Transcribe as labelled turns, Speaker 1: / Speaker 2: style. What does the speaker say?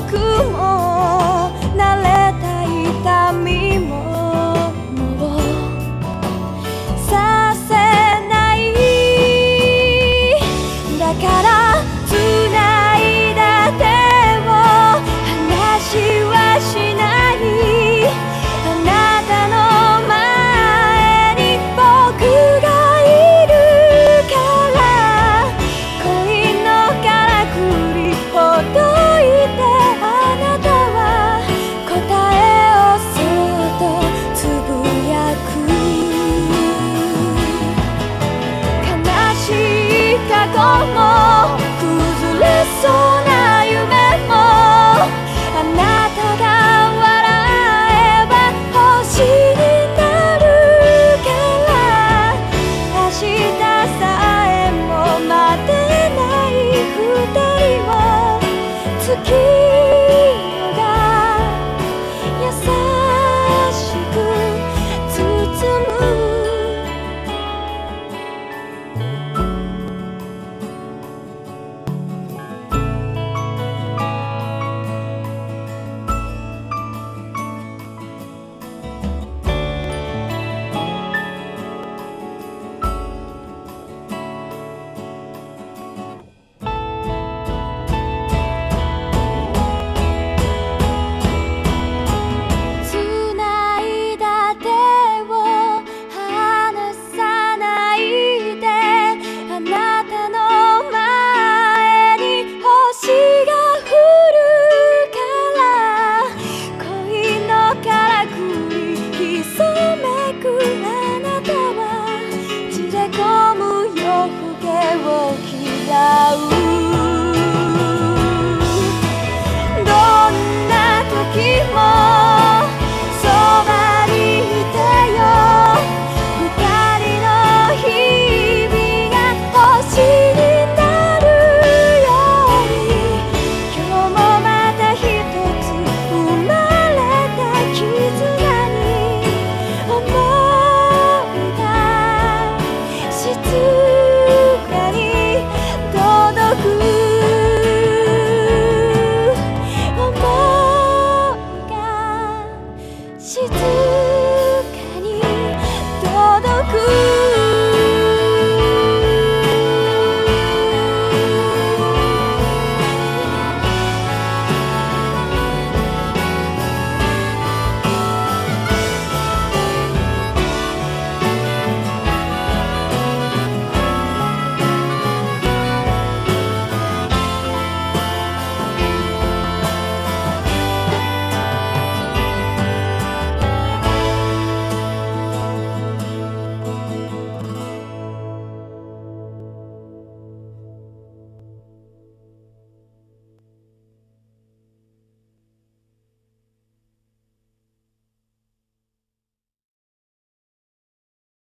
Speaker 1: 僕も